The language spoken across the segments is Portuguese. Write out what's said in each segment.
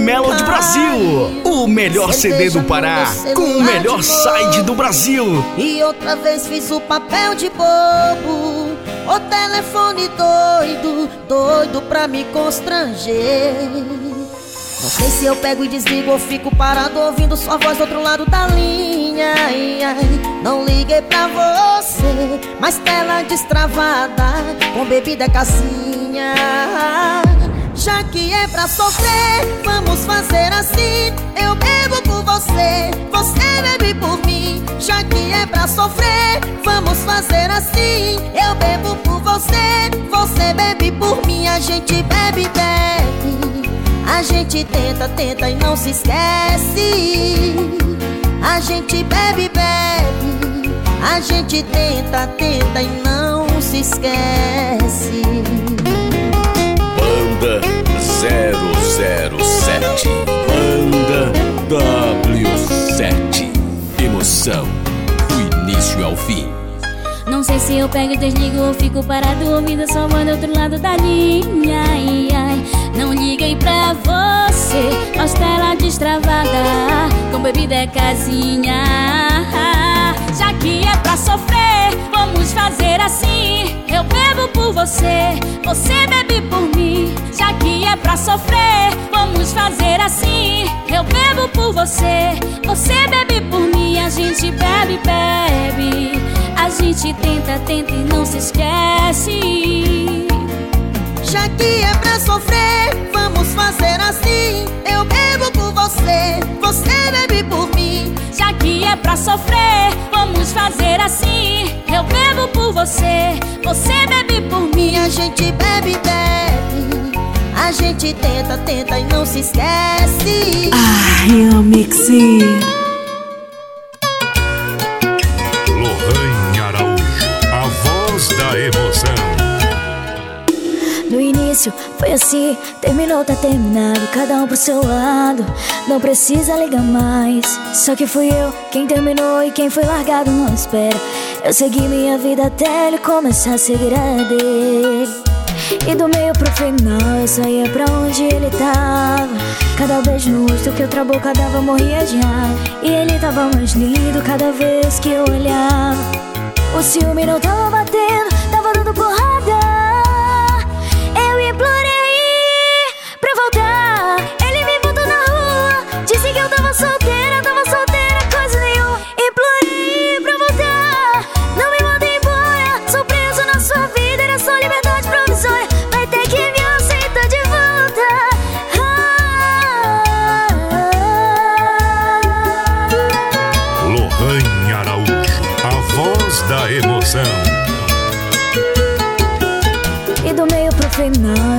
Melody Brasil, o melhor CD do Pará, com o melhor side do Brasil. E outra vez fiz o papel de bobo. O telefone doido, doido pra me constranger. Não sei se eu pego e desligo ou fico parado ouvindo sua voz do outro lado da linha. Não liguei pra você, mas tela destravada com bebida cassinha. Já que é pra sofrer, vamos fazer assim. Eu bebo por você, você bebe por mim. Já que é pra sofrer, vamos fazer assim. Eu bebo por você, você bebe por mim. A gente bebe, bebe. A gente tenta, tenta e não se esquece. A gente bebe, bebe. A gente tenta, tenta e não se esquece. Banda 007 Banda W7 Emoção do início ao fim. Não sei se eu pego e desligo ou fico parado ouvindo só do outro lado da linha. Ai, ai. Não liguei pra você, mas tela destravada Com bebida é casinha Já que é pra sofrer, vamos fazer assim. Eu bebo por você, você bebe por mim. Já que é pra sofrer, vamos fazer assim. Eu bebo por você, você bebe por mim. A gente bebe, bebe. A gente tenta, tenta e não se esquece. Já que é pra sofrer, vamos fazer assim. Eu bebo por você, você bebe por mim Já que é pra sofrer, vamos fazer assim Eu bebo por você, você bebe por mim a gente bebe, bebe. A gente tenta, tenta e não se esquece. Ai, eu mixi. Foi assim, terminou, tá terminado, cada um pro seu lado. Não precisa ligar mais. Só que fui eu quem terminou e quem foi largado não espera. Eu segui minha vida até ele começar a seguir a dele. E do meio pro final eu saía pra onde ele tava. Cada beijo no rosto que outra boca dava morria de raiva. E ele tava mais lindo cada vez que eu olhava. O ciúme não tava batendo, tava dando porrada.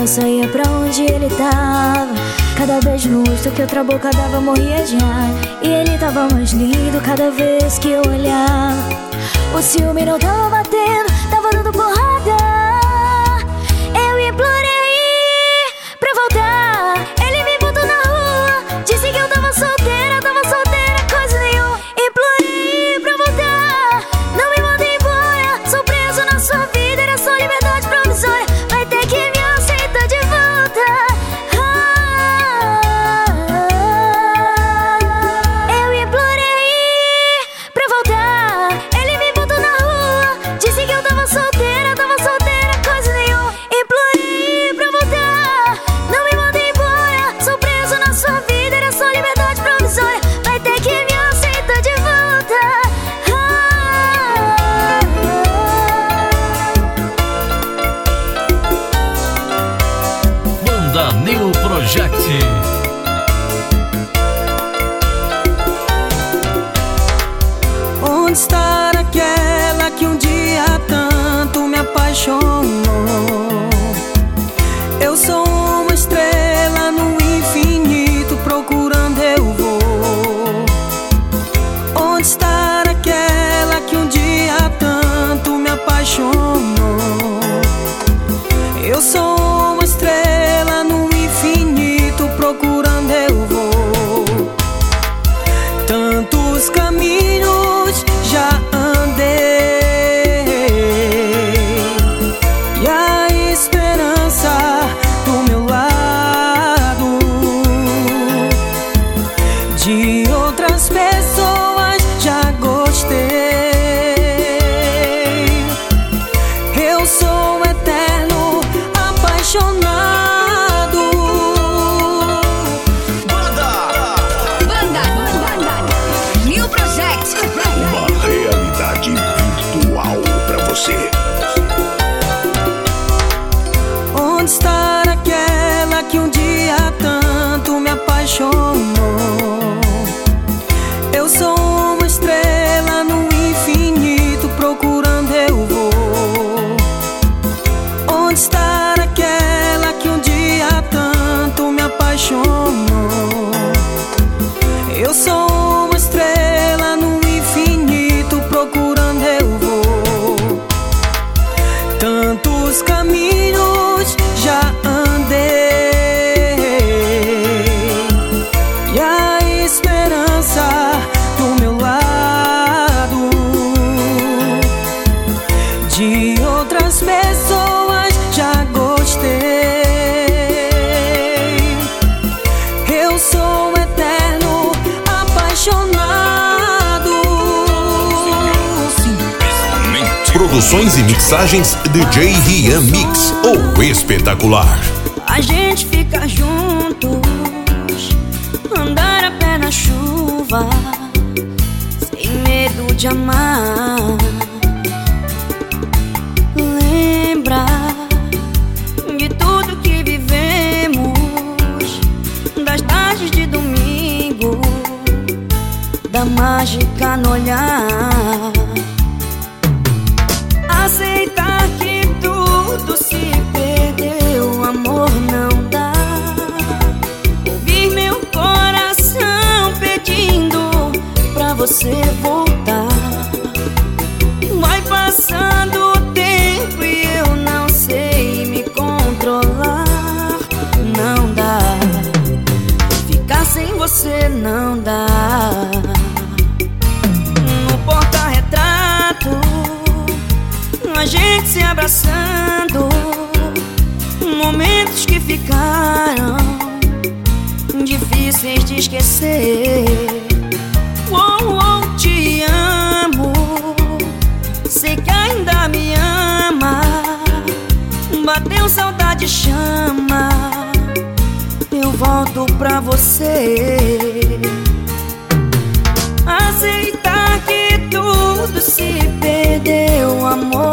Eu saía pra onde ele tava. Cada beijo no rosto que outra boca dava morria de raiva E ele tava mais lindo cada vez que eu olhava. O ciúme não tava batendo, tava dando porrada Produções e mixagens DJ Rian Mix, ou espetacular. A gente fica juntos, andar a pé na chuva, sem medo de amar. Lembra de tudo que vivemos, das tardes de domingo, da mágica no olhar. Ficaram difíceis de esquecer. Oh, oh, te amo. Sei que ainda me ama. Bateu saudade, chama. Eu volto pra você. Aceitar que tudo se perdeu, amor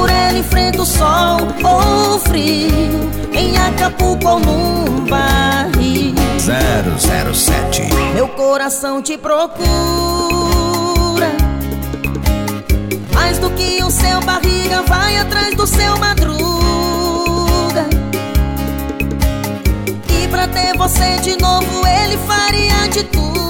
Por ele enfrenta o sol ou frio Em Acapulco ou num barril. 007. Meu coração te procura. Mais do que o seu barriga Vai atrás do seu madruga. E pra ter você de novo Ele faria de tudo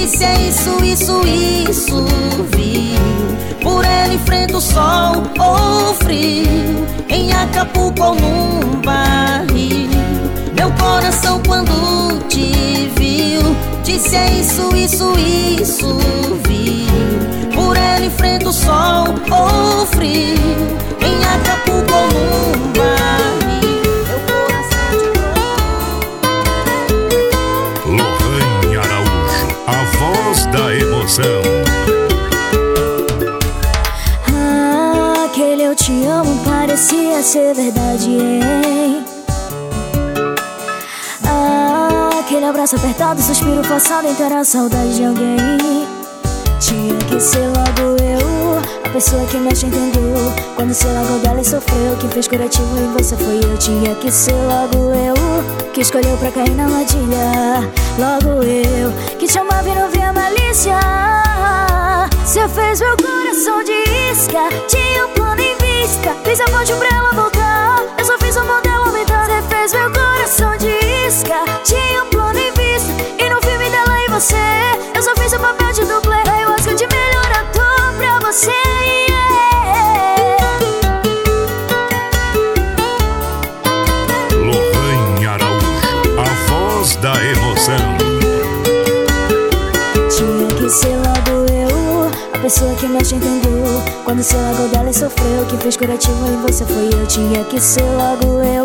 Disse é isso, isso, isso viu? Por ele enfrenta o sol ou frio. Em Acapulco ou num barril. Meu coração quando te viu Disse é isso, isso, isso viu? Por ela enfrenta o sol ou frio. Em Acapulco ou num barril ser verdade, hein? Ah, aquele abraço apertado, suspiro forçado, inteira a saudade de alguém. Tinha que ser logo eu, a pessoa que mexe entendeu. Quando se largou dela e sofreu, quem fez curativo em você foi eu. Tinha que ser logo eu, que escolheu pra cair na armadilha. Logo eu, que te amava e não via malícia. Você fez meu coração de isca, tinha um plano vista Fiz a ponte pra ela voltar. Eu só fiz o modelo aumentar. Você fez meu coração de isca. Tinha um plano em vista E no filme dela e você. Eu só fiz o papel de dublê. Eu acho de melhor ator pra você yeah. Lohane Araújo, a voz da emoção. Tinha que ser logo eu A pessoa que mexe entendeu Quando se largou dela sofreu Quem fez curativo em você foi eu. Tinha que ser logo eu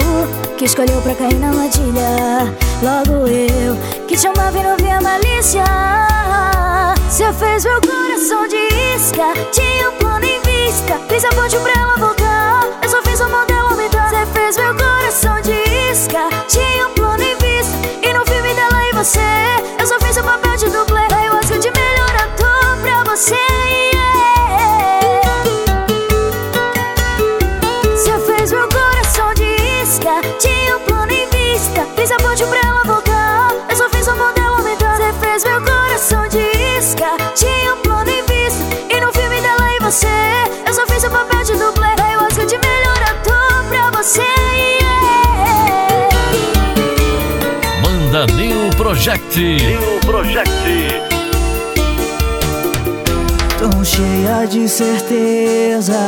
Que escolheu pra cair na armadilha. Logo eu Que te amava e não via malícia. Você fez meu coração de isca Tinha um plano em vista. Fiz a ponte pra ela voltar Eu só fiz o modelo aumentar. Você fez meu coração de isca Tinha um plano em vista. E no filme dela e você Eu só fiz o papel de dublê. Eu acho de melhor ator pra você Project. New Project. Tão cheia de certeza,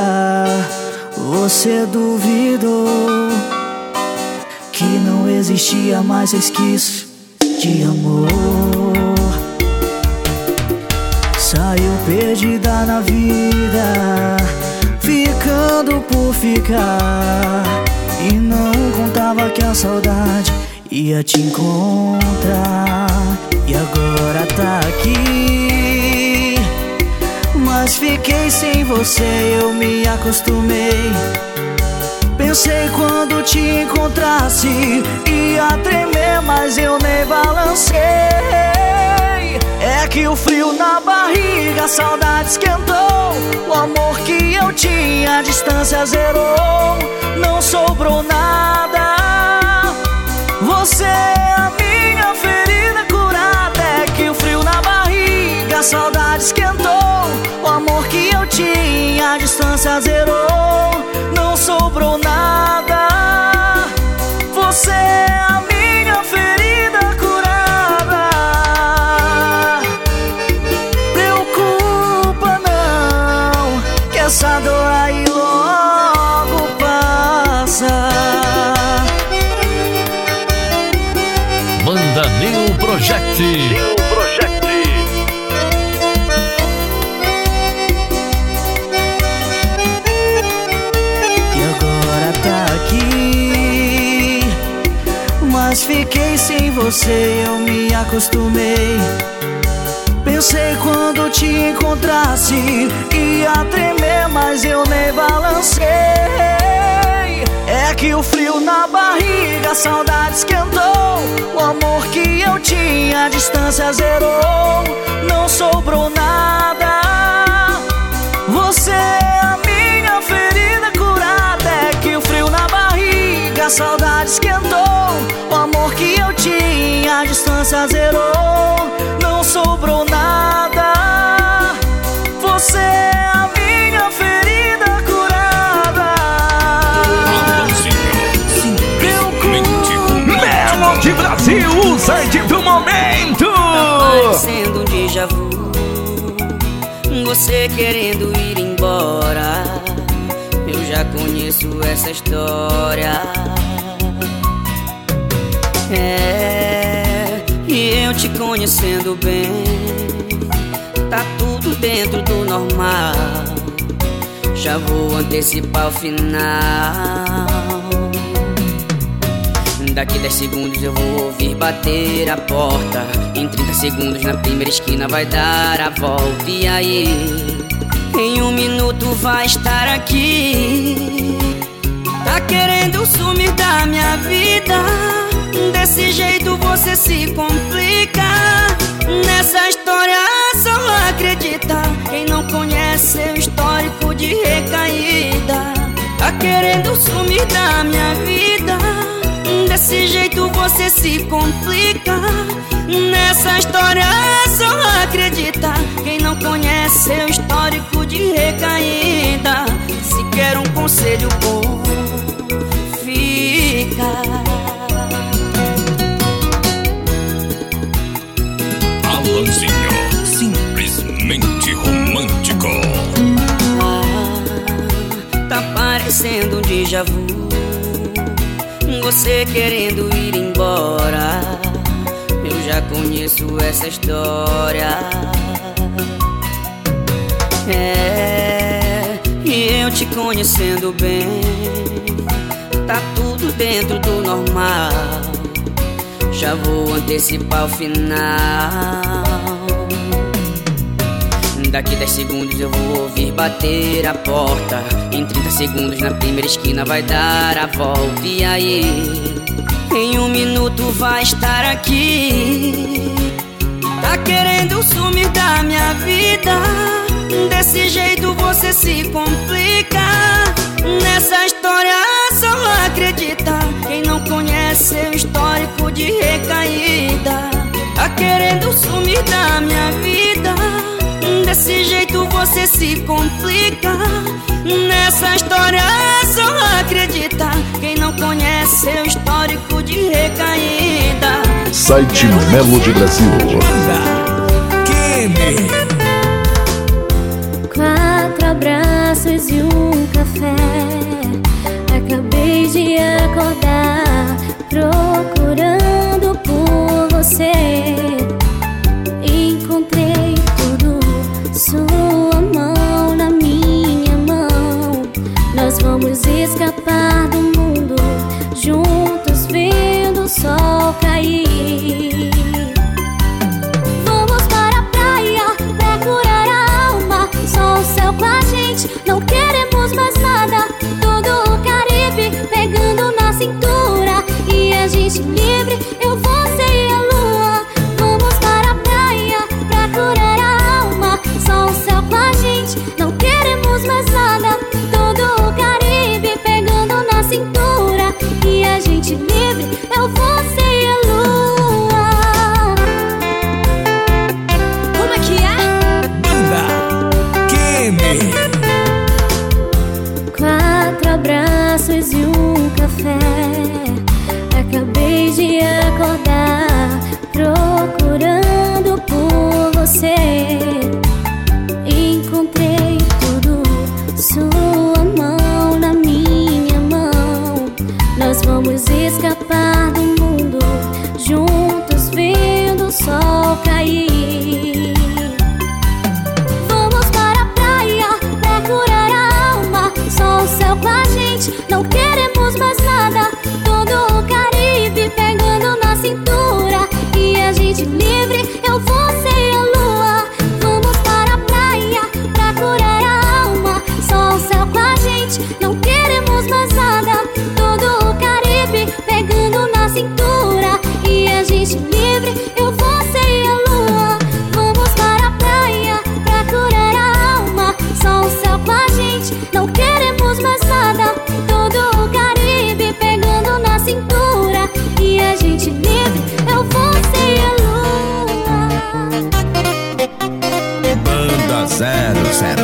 você duvidou que não existia mais resquício de amor. Saiu perdida na vida, ficando por ficar. E não contava que a saudade ia te encontrar. E agora tá aqui. Mas fiquei sem você, eu me acostumei. Pensei quando te encontrasse Ia tremer, mas eu nem balancei É que o frio na barriga, a saudade esquentou O amor que eu tinha, a distância zerou Não sobrou nada Você é a minha ferida curada É que o frio na barriga, a saudade esquentou O amor que eu tinha, a distância zerou sem você, eu me acostumei. Pensei quando te encontrasse Ia tremer, mas eu nem balancei. É que o frio na barriga, a saudade esquentou O amor que eu tinha, a distância zerou. Não sobrou nada. Você é a minha ferida curada. É que o frio na barriga, a saudade tinha, a distância zerou Não sobrou nada. Você é a minha ferida curada. Melody Brasil, o site do momento. Parecendo um déjà vu. Você querendo ir embora. Eu já conheço essa história. É, te conhecendo bem, tá tudo dentro do normal. Já vou antecipar o final. Daqui 10 segundos eu vou ouvir bater a porta. Em 30 segundos na primeira esquina vai dar a volta. E aí? Em um minuto vai estar aqui. Tá querendo sumir da minha vida. Desse jeito você se complica. Nessa história só acredita quem não conhece seu histórico de recaída. Tá querendo sumir da minha vida. Desse jeito você se complica. Nessa história só acredita quem não conhece seu histórico de recaída. Se quer um conselho bom, fica. Simplesmente romântico. Ah, tá parecendo um déjà vu. Você querendo ir embora. Eu já conheço essa história. É, e eu te conhecendo bem, tá tudo dentro do normal. Já vou antecipar o final. Daqui 10 segundos eu vou ouvir bater a porta. Em 30 segundos na primeira esquina vai dar a volta. E aí? Em um minuto vai estar aqui. Tá querendo sumir da minha vida. Desse jeito você se complica. Nessa história só acredita quem não conhece seu histórico de recaída. Tá querendo sumir da minha vida. Desse jeito você se complica. Nessa história só acredita quem não conhece seu histórico de recaída. Site Melo de Brasil. Quatro abraços e um café. Acabei de acordar, procurando por você. Sol café. Acabei de acordar, procurando por você.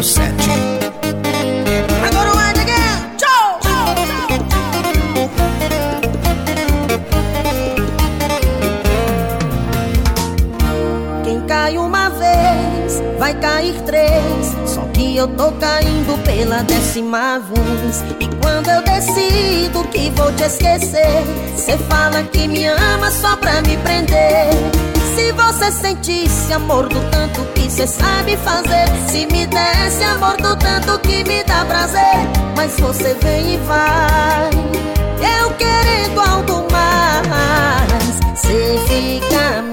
007. Agora o. Quem cai uma vez, vai cair três. Só que eu tô caindo pela décima vez E quando eu decido que vou te esquecer Cê fala que me ama só pra me prender Se você sentisse amor do tanto que cê sabe fazer Se me desse amor do tanto que me dá prazer Mas você vem e vai. Eu querendo algo mais Cê fica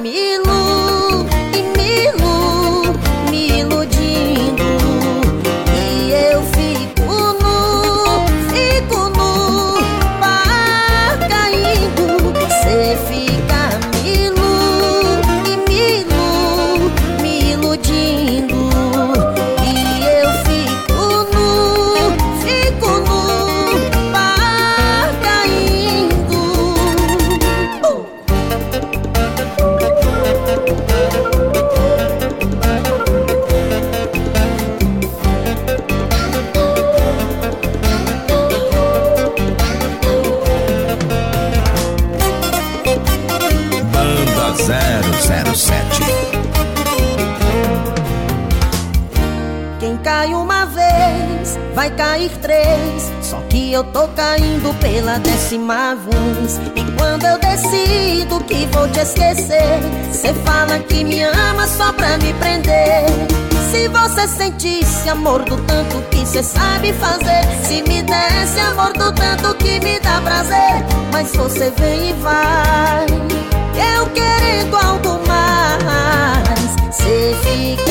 décima vez E quando eu decido que vou te esquecer Cê fala que me ama só pra me prender. Se você sentisse amor do tanto que cê sabe fazer Se me desse amor do tanto que me dá prazer Mas você vem e vai. Eu querendo algo mais Cê fica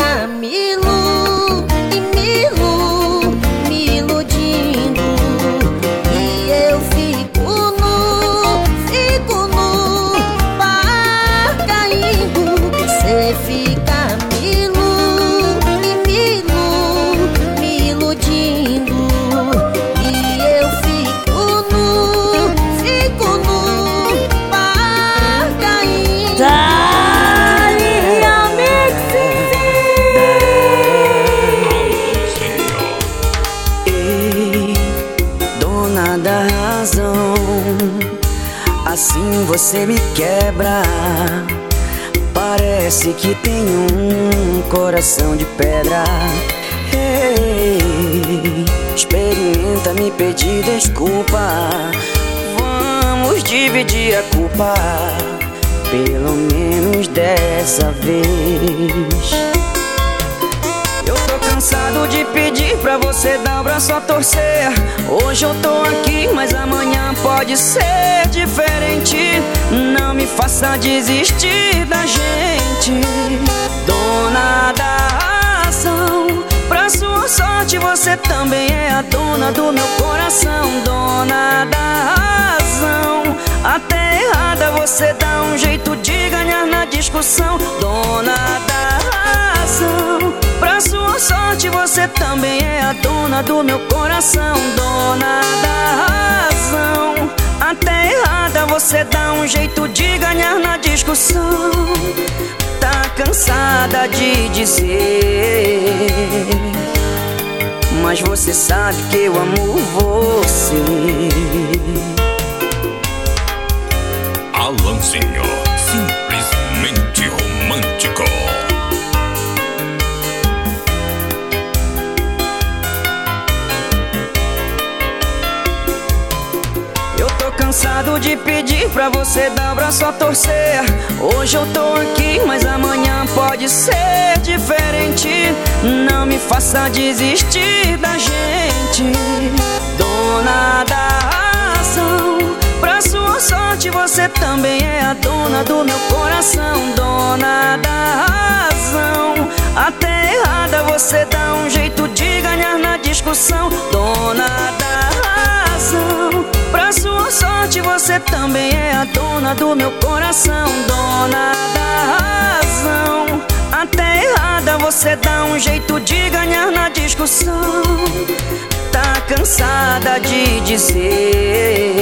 você me quebra. Parece que tem um coração de pedra. Hey, experimenta me pedir desculpa. Vamos dividir a culpa, pelo menos dessa vez cansado de pedir pra você dar o braço a torcer Hoje eu tô aqui, mas amanhã pode ser diferente Não me faça desistir da gente. Dona da razão Pra sua sorte você também é a dona do meu coração. Dona da razão Até errada você dá um jeito de ganhar na discussão. Dona da razão Pra sua sorte, você também é a dona do meu coração, dona da razão. Até errada, você dá um jeito de ganhar na discussão. Tá cansada de dizer, mas você sabe que eu amo você. Alanzinho, simplesmente romântico. Cansado de pedir pra você dar o braço a torcer. Hoje eu tô aqui, mas amanhã pode ser diferente. Não me faça desistir da gente. Dona da razão Pra sua sorte você também é a dona do meu coração. Dona da razão Até errada você dá um jeito de ganhar na discussão. Dona da razão Pra sua sorte, você também é a dona do meu coração, dona da razão. Até errada, você dá um jeito de ganhar na discussão. Tá cansada de dizer,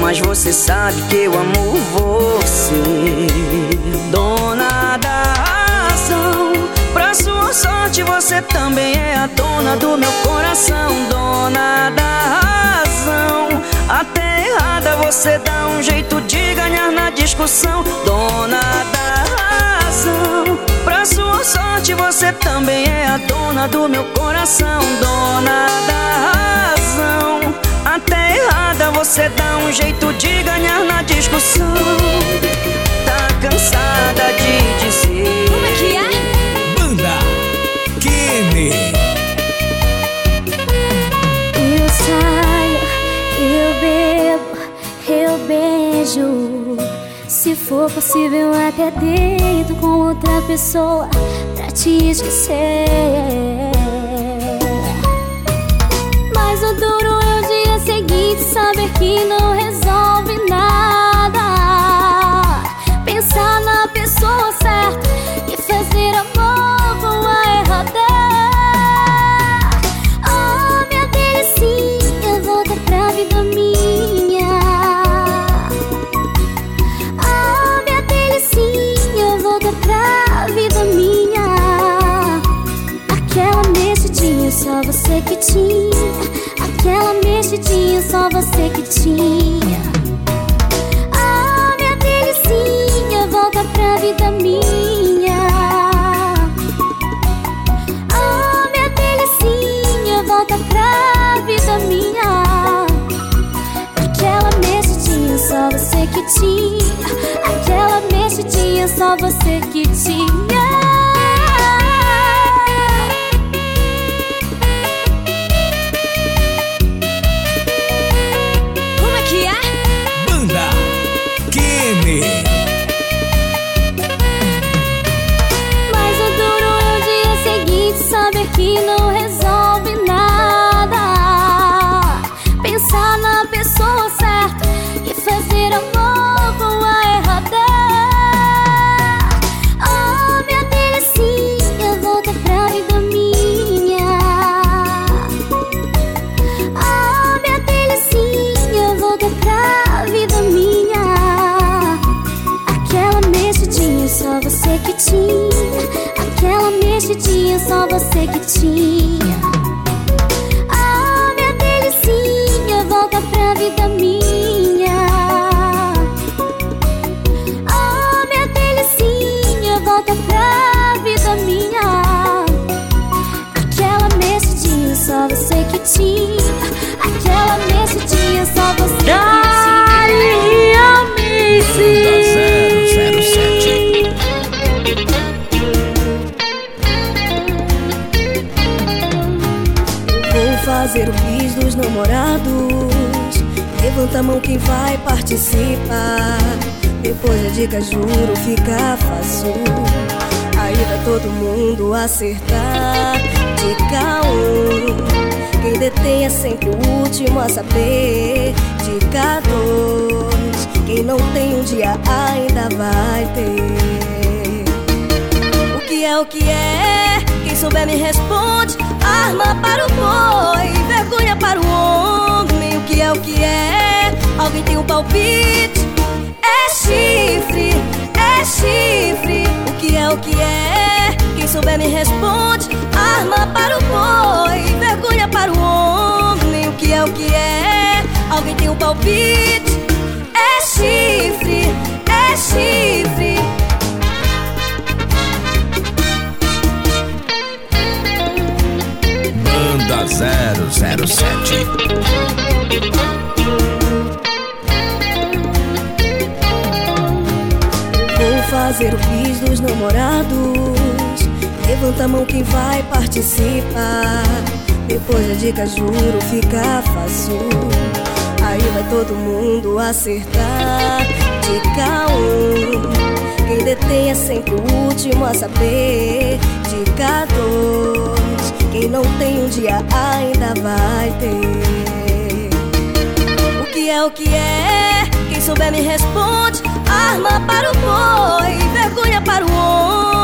mas você sabe que eu amo você, dona da razão. Pra sua sorte, você também é a dona do meu coração, dona da razão. Até errada você dá um jeito de ganhar na discussão, dona da razão. Pra sua sorte, você também é a dona do meu coração, dona da razão. Até errada você dá um jeito de ganhar na discussão. Tá cansada de dizer. Como é que é? Banda Kenny. For possível, até deito com outra pessoa pra te esquecer. Mas o duro é o dia seguinte saber que não resolve tinha. Aquela mexidinha, só você que tinha. Oh, minha delicinha, volta pra vida minha. Oh, minha delicinha, volta pra vida minha. Aquela mexidinha, só você que tinha. Aquela mexidinha, só você que tinha. Quem souber me responde. Arma para o boi, vergonha para o homem. O que é o que é? Alguém tem um palpite? É chifre, é chifre. Banda 007. Vou fazer o bis dos namorados. Levanta a mão quem vai participar. Depois da dica, juro, fica fácil. Aí vai todo mundo acertar. Dica 1. Quem detém é sempre o último a saber. Dica 2. Quem não tem um dia ainda vai ter. O que é o que é? Quem souber me responde. Arma para o boi, vergonha para o homem.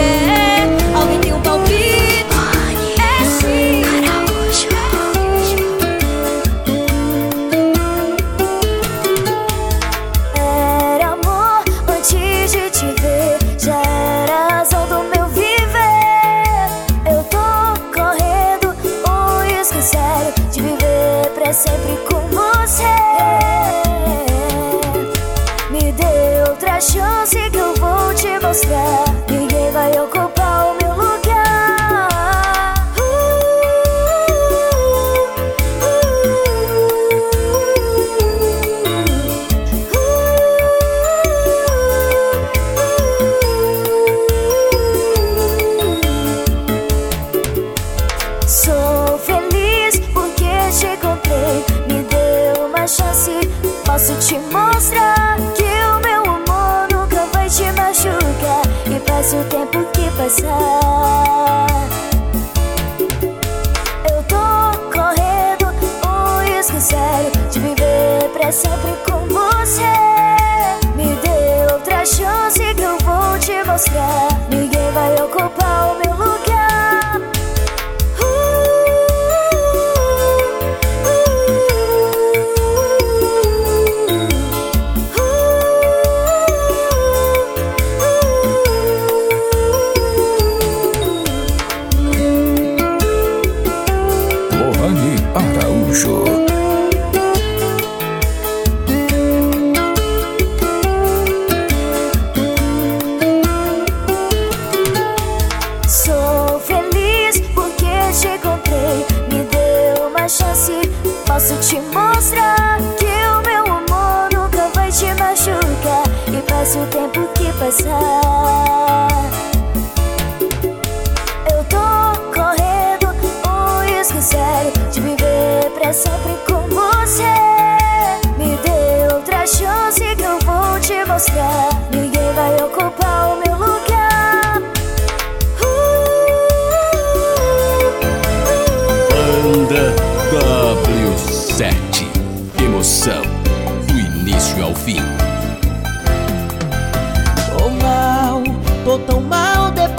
Mostrar.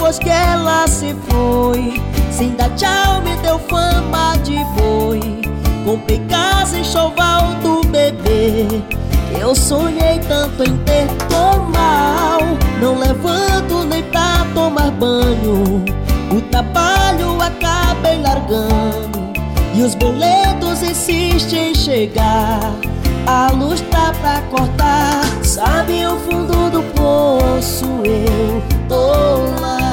Depois que ela se foi. Sem dar tchau, me deu fama de boi. Comprei casa em choval do bebê. Eu sonhei tanto em ter, mal. Não levanto nem pra tomar banho. O trabalho acabei largando. E os boletos insistem em chegar. A luz tá pra cortar. Sabe o fundo do poço? Eu tô lá.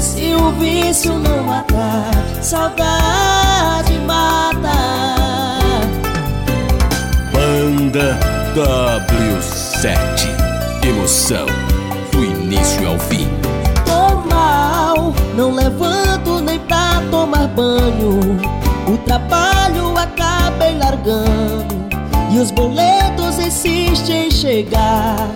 Se o vício não matar, saudade mata. Banda W7. Emoção do início ao fim. Tô mal, não levanto nem pra tomar banho. O trabalho acabei largando. E os boletos insistem em chegar.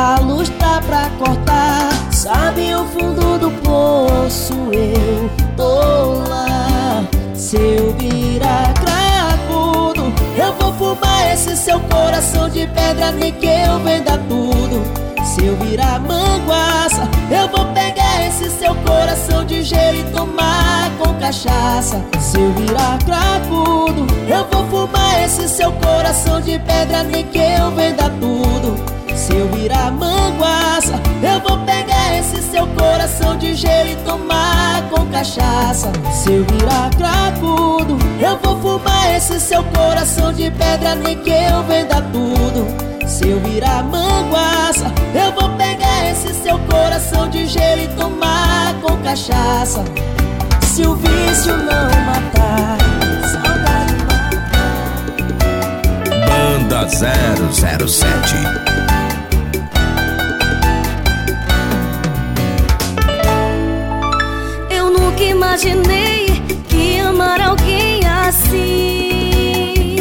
A luz tá pra cortar. Sabe o fundo do poço? Eu tô lá. Se eu virar cracudo, eu vou fumar esse seu coração de pedra, nem que eu venda tudo. Se eu virar manguaça, eu vou pegar esse seu coração de gelo e tomar com cachaça. Se eu virar cracudo, eu vou fumar esse seu coração de pedra, nem que eu venda tudo. Se eu virar manguaça, eu vou pegar esse seu coração de gelo e tomar com cachaça. Se eu virar cracudo, eu vou fumar esse seu coração de pedra, nem que eu venda tudo. Se eu virar manguaça, eu vou pegar esse seu coração de gelo e tomar com cachaça. Se o vício não matar, saudade Banda 007. Nunca imaginei que amar alguém assim.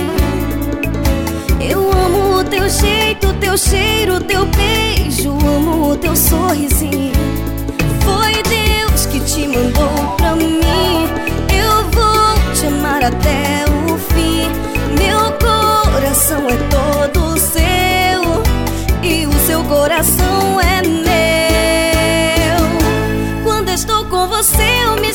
Eu amo o teu jeito, teu cheiro, teu beijo, amo o teu sorrisinho. Foi Deus que te mandou pra mim. Eu vou te amar até o fim. Meu coração é todo seu e o seu coração é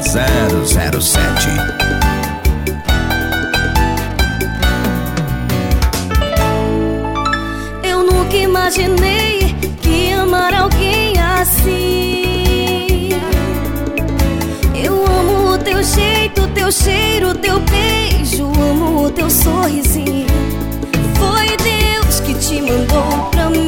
007 Eu nunca imaginei que amar alguém assim. Eu amo o teu jeito, teu cheiro, teu beijo, amo o teu sorrisinho. Foi Deus que te mandou pra mim.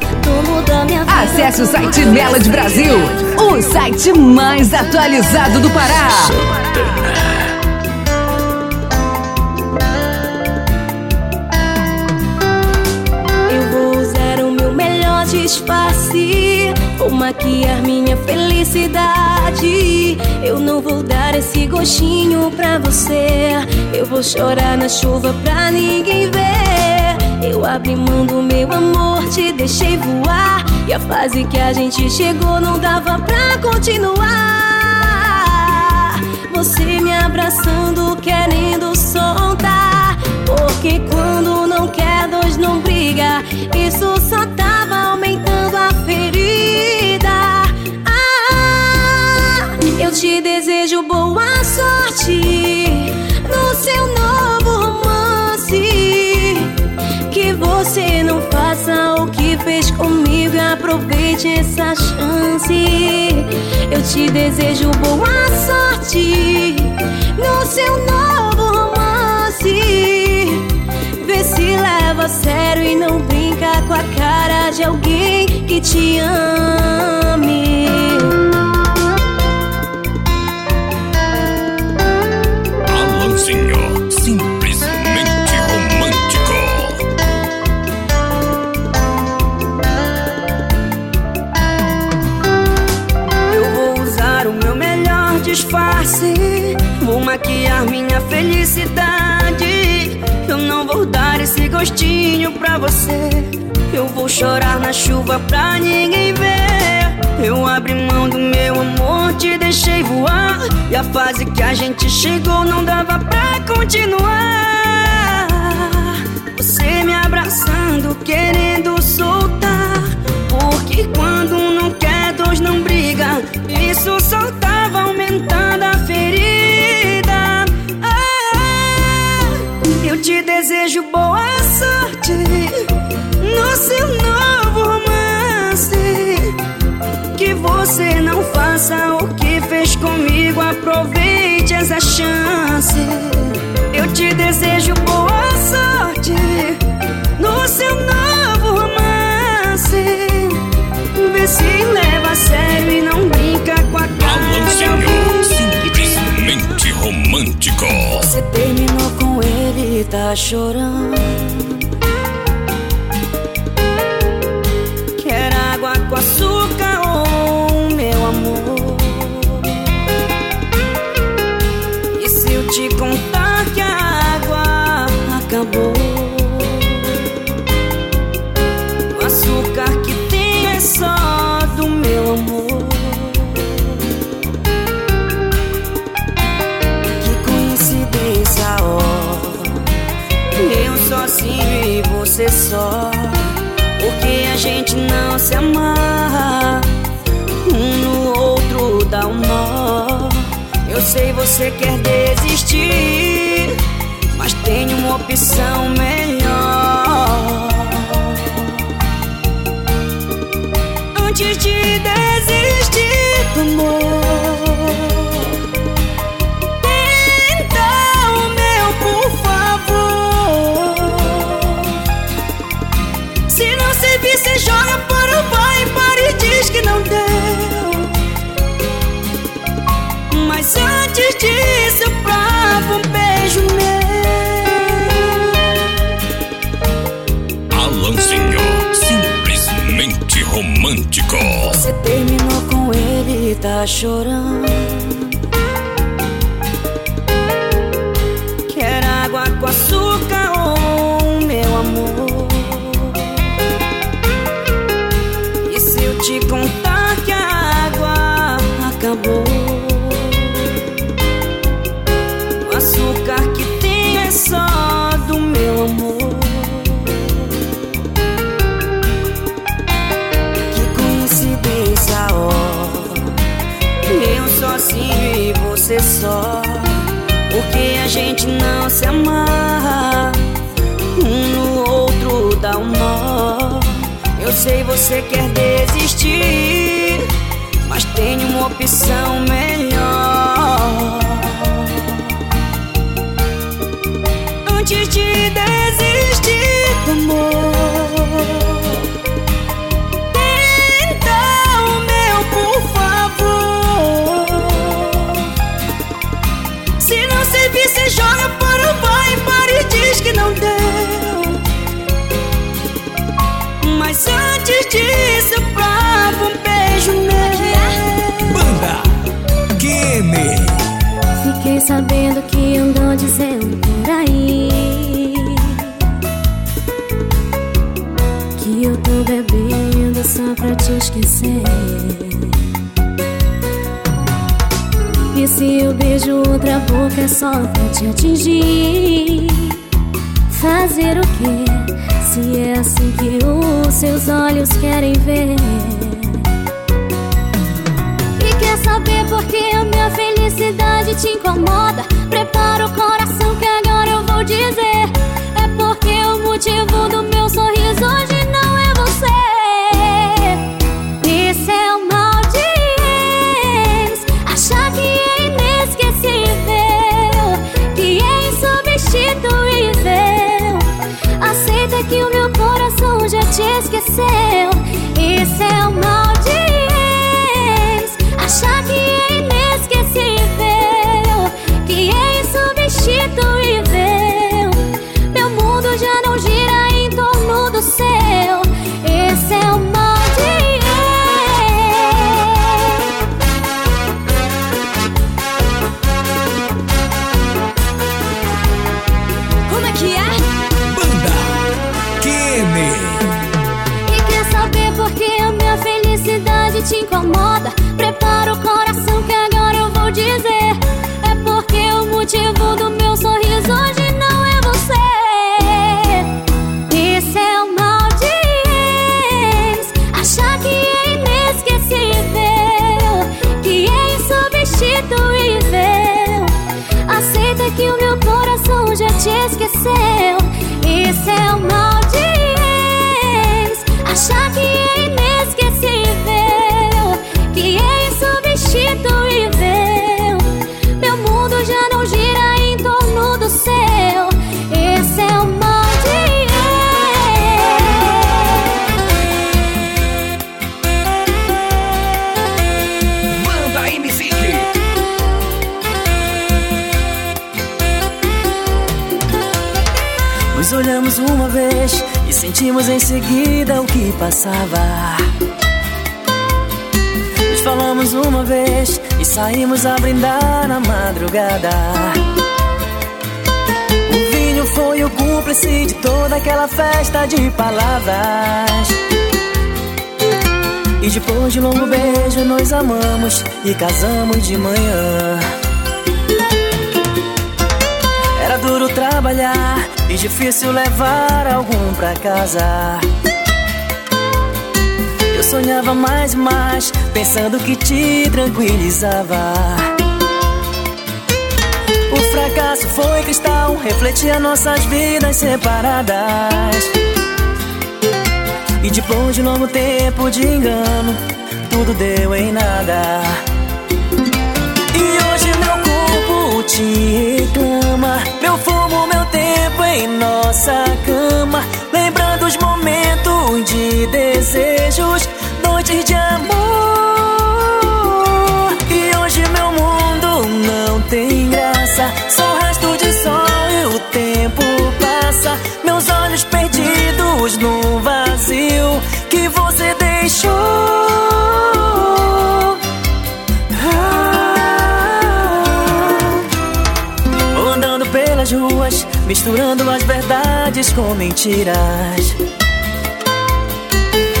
Acesse o site Melody Brasil, o site mais atualizado do Pará. Eu vou usar o meu melhor disfarce Vou maquiar minha felicidade. Eu não vou dar esse gostinho pra você Eu vou chorar na chuva pra ninguém ver Eu abri mão do meu amor, te deixei voar. E a fase que a gente chegou não dava pra continuar. Você me abraçando, querendo soltar. Porque quando não quer, dois não briga. Isso só tava aumentando a ferida. Ah, eu te desejo boa sorte aproveite essa chance Eu te desejo boa sorte No seu novo romance Vê se leva a sério e não brinca com a cara de alguém que te ame. Gostinho pra você. Eu vou chorar na chuva pra ninguém ver. Eu abri mão do meu amor, te deixei voar. E a fase que a gente chegou não dava pra continuar. Você me abraçando, querendo soltar. Porque quando não quer, dois não briga. Isso só tava aumentando a ferida. Ah, eu te desejo boa Que você não faça o que fez comigo. Aproveite essa chance. Eu te desejo boa sorte no seu novo romance. Vê se leva a sério e não brinca com a cara de alguém Simplesmente romântico. você terminou com ele e tá chorando. E você quer desistir, mas tem uma opção melhor. Antes de desistir amor. tá chorando. gente não se amarra. Um no outro dá um nó. Eu sei você quer desistir, mas tem uma opção melhor. Antes de E se eu beijo outra boca é só pra te atingir? Fazer o quê? Se é assim que os seus olhos querem ver. E quer saber por que a minha felicidade te incomoda? Prepara o coração que agora eu vou dizer. É porque o motivo do meu sorriso hoje. vimos em seguida o que passava. Nos falamos uma vez e saímos a brindar na madrugada. O vinho foi o cúmplice de toda aquela festa de palavras. E depois de um longo beijo, nós amamos e casamos de manhã. Era duro trabalhar difícil levar algum pra casa. Eu sonhava mais e mais, pensando que te tranquilizava. O fracasso foi cristal, refletia nossas vidas separadas. E depois de longo tempo de engano, tudo deu em nada. E hoje meu corpo te reclama, tempo em nossa cama, lembrando os momentos de desejos, noites de amor. E hoje meu mundo não tem graça, só resto de sol e o tempo passa, meus olhos perdidos no vazio que você deixou. Pelas ruas, misturando as verdades com mentiras.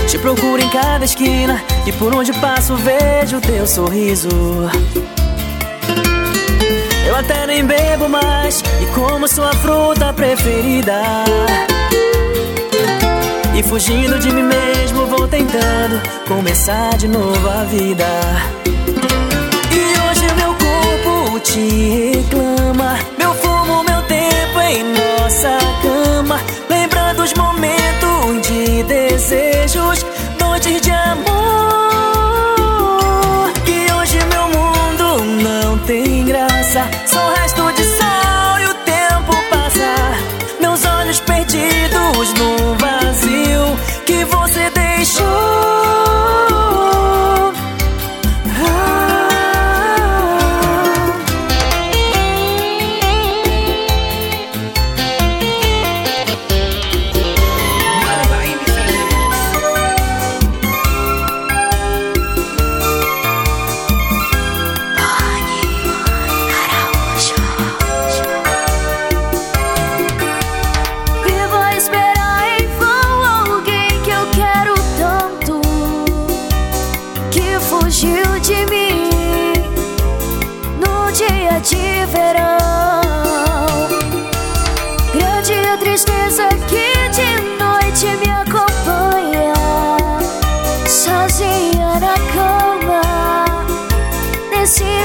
Te procuro em cada esquina e por onde passo vejo teu sorriso. Eu até nem bebo mais e como sua fruta preferida. E fugindo de mim mesmo vou tentando começar de novo a vida. E hoje meu corpo te reclama, em nossa cama, lembrando os momentos de desejos,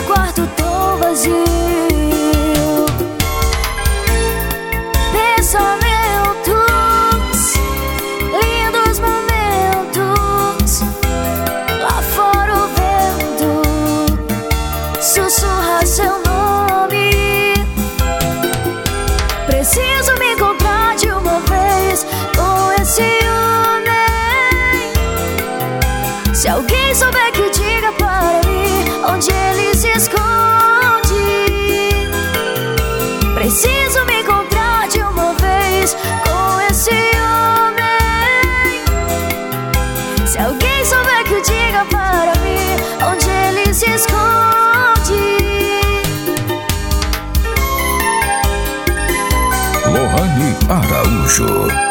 Quarto tão vazio Araújo.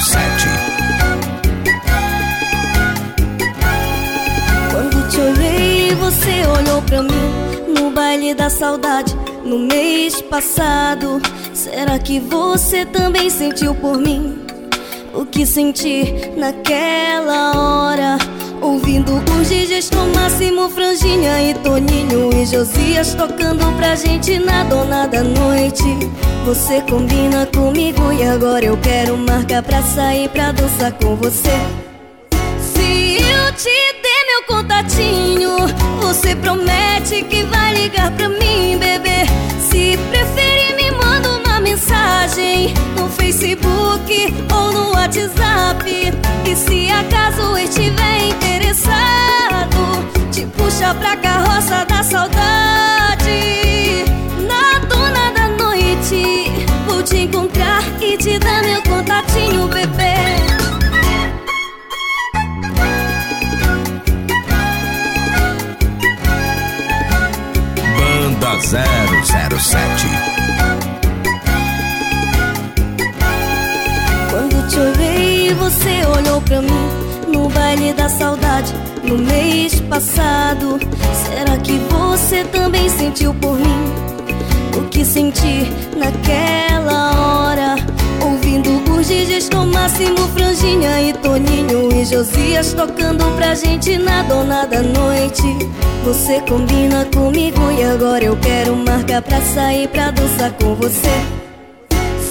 007. pra mim no baile da saudade no mês passado. Será que você também sentiu por mim o que senti naquela hora? Ouvindo os DJs com Máximo, Franjinha e Toninho E Josias tocando pra gente na dona da noite Você combina comigo e agora eu quero marcar pra sair pra dançar com você. Se eu te der meu contatinho Você promete que vai ligar pra mim, bebê. Se preferir me manda uma mensagem No Facebook ou no WhatsApp. E se acaso estiver interessado Te puxa pra carroça da saudade te dar meu contatinho, bebê. Banda 007 Quando te olhei, você olhou pra mim No baile da saudade, no mês passado. Será que você também sentiu por mim? O que senti naquela hora Ouvindo os DJs com Máximo, Franjinha e Toninho E Josias tocando pra gente na dona da noite. Você combina comigo e agora eu quero marcar pra sair pra dançar com você.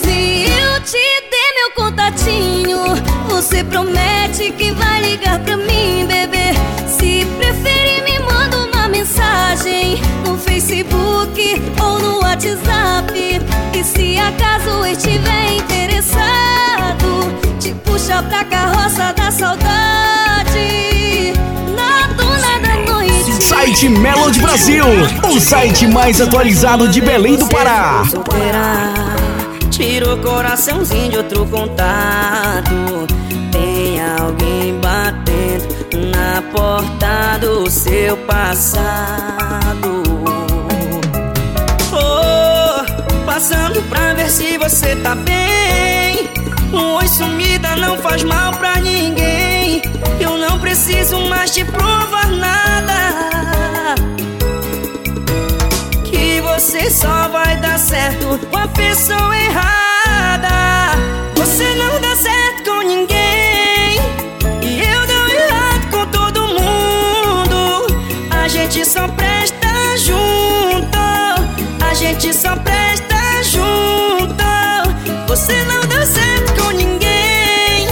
Se eu te der meu contatinho Você promete que vai ligar pra mim, bebê mensagem No Facebook ou no WhatsApp. E se acaso estiver interessado Te puxa pra carroça da saudade. Na dona da noite. Site Melody Brasil, o site mais atualizado de Belém do Pará. solteira Tirou coraçãozinho de outro contato. Tem alguém batendo na porta do seu passado. Oh, passando pra ver se você tá bem. Um oi sumida não faz mal pra ninguém. Eu não preciso mais te provar nada. Que você só vai dar certo com a pessoa errada. Você não dá certo com ninguém gente só presta junto, a gente só presta junto. Você não dá certo com ninguém,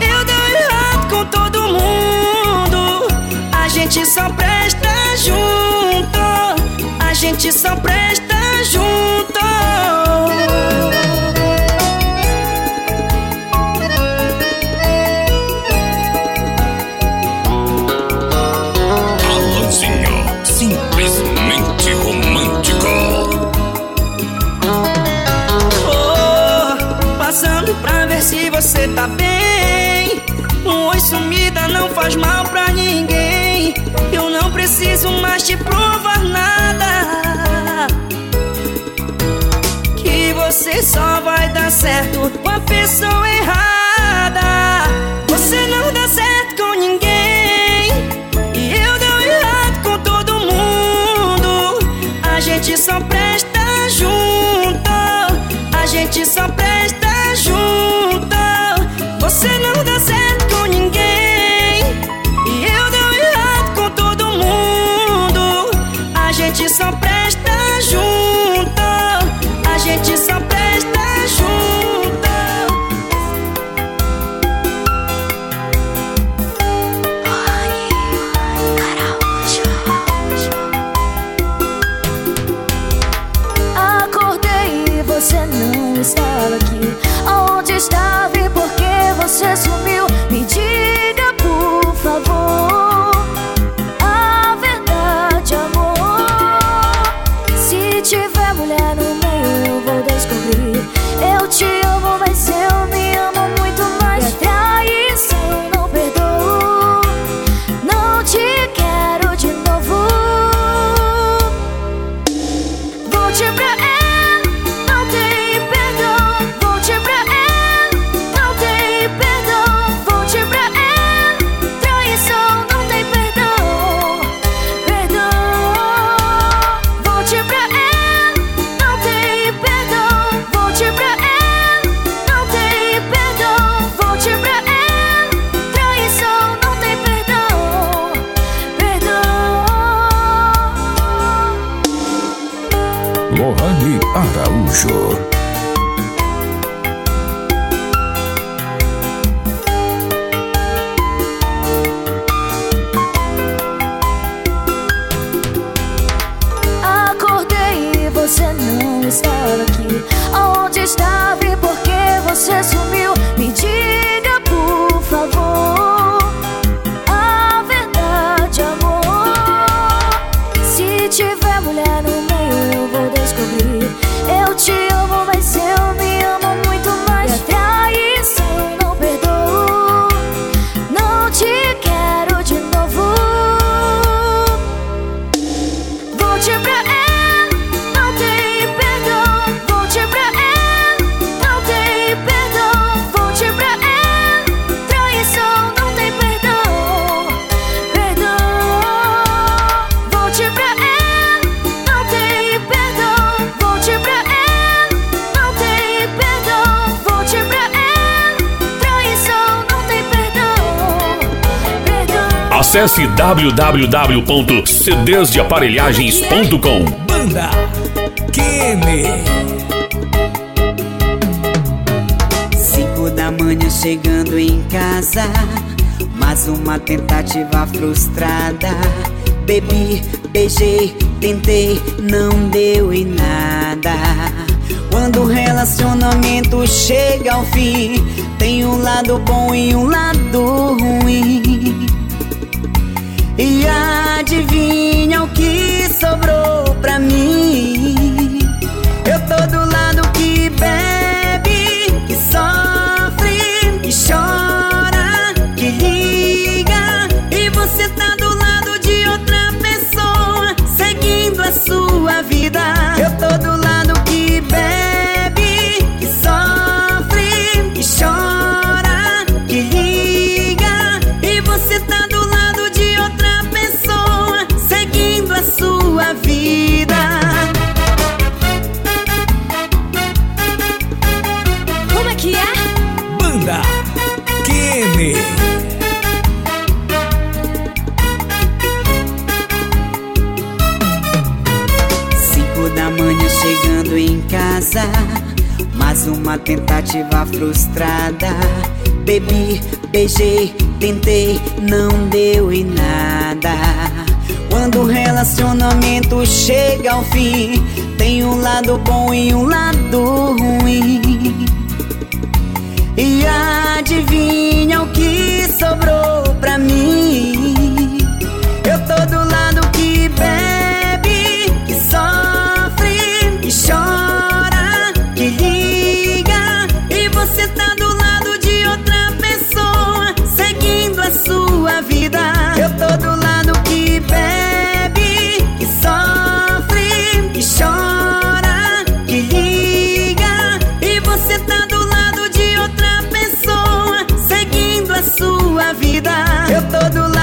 eu dou errado com todo mundo. A gente só presta junto, a gente só presta tá bem. Um oi sumida não faz mal pra ninguém. Eu não preciso mais te provar nada. Que você só vai dar certo com a pessoa errada. Você não dá certo com ninguém. E eu dou errado com todo mundo. A gente só presta junto. A gente só presta Acesse www.cdsdeaparelhagens.com. Banda Kene. Cinco da manhã chegando em casa, mas uma tentativa frustrada. Bebi, beijei, tentei, não deu em nada. Quando o relacionamento chega ao fim, tem um lado bom e um lado ruim. E adivinha o que sobrou pra mim? tentativa frustrada. Bebi, beijei, tentei, não deu em nada. Quando o relacionamento chega ao fim, tem um lado bom e um lado ruim. E adivinha o que sobrou pra mim? sua vida. Eu tô do lado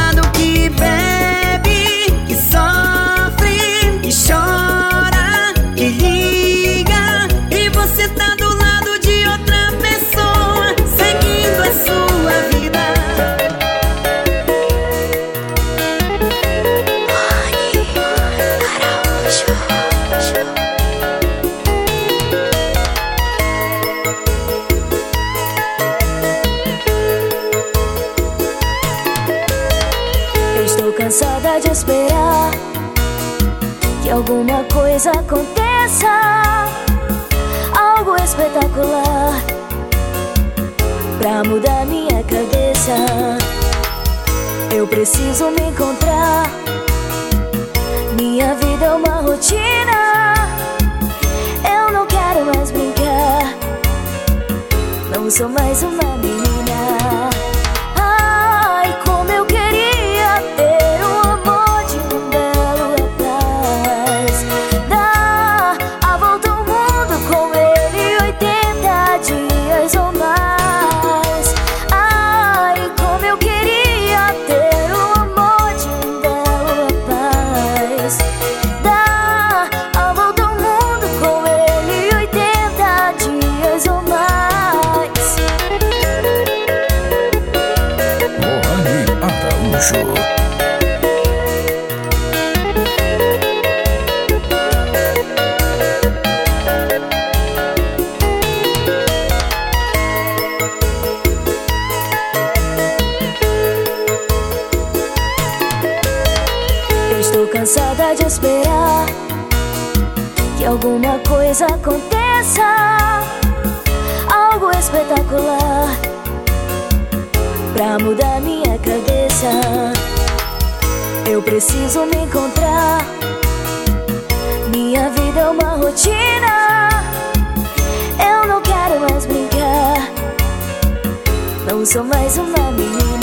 alguma coisa aconteça Algo espetacular Pra mudar minha cabeça. Eu preciso me encontrar. Minha vida é uma rotina. Eu não quero mais brincar. Não sou mais uma cabeça. Eu preciso me encontrar. Minha vida é uma rotina. Eu não quero mais brincar. Não sou mais uma menina.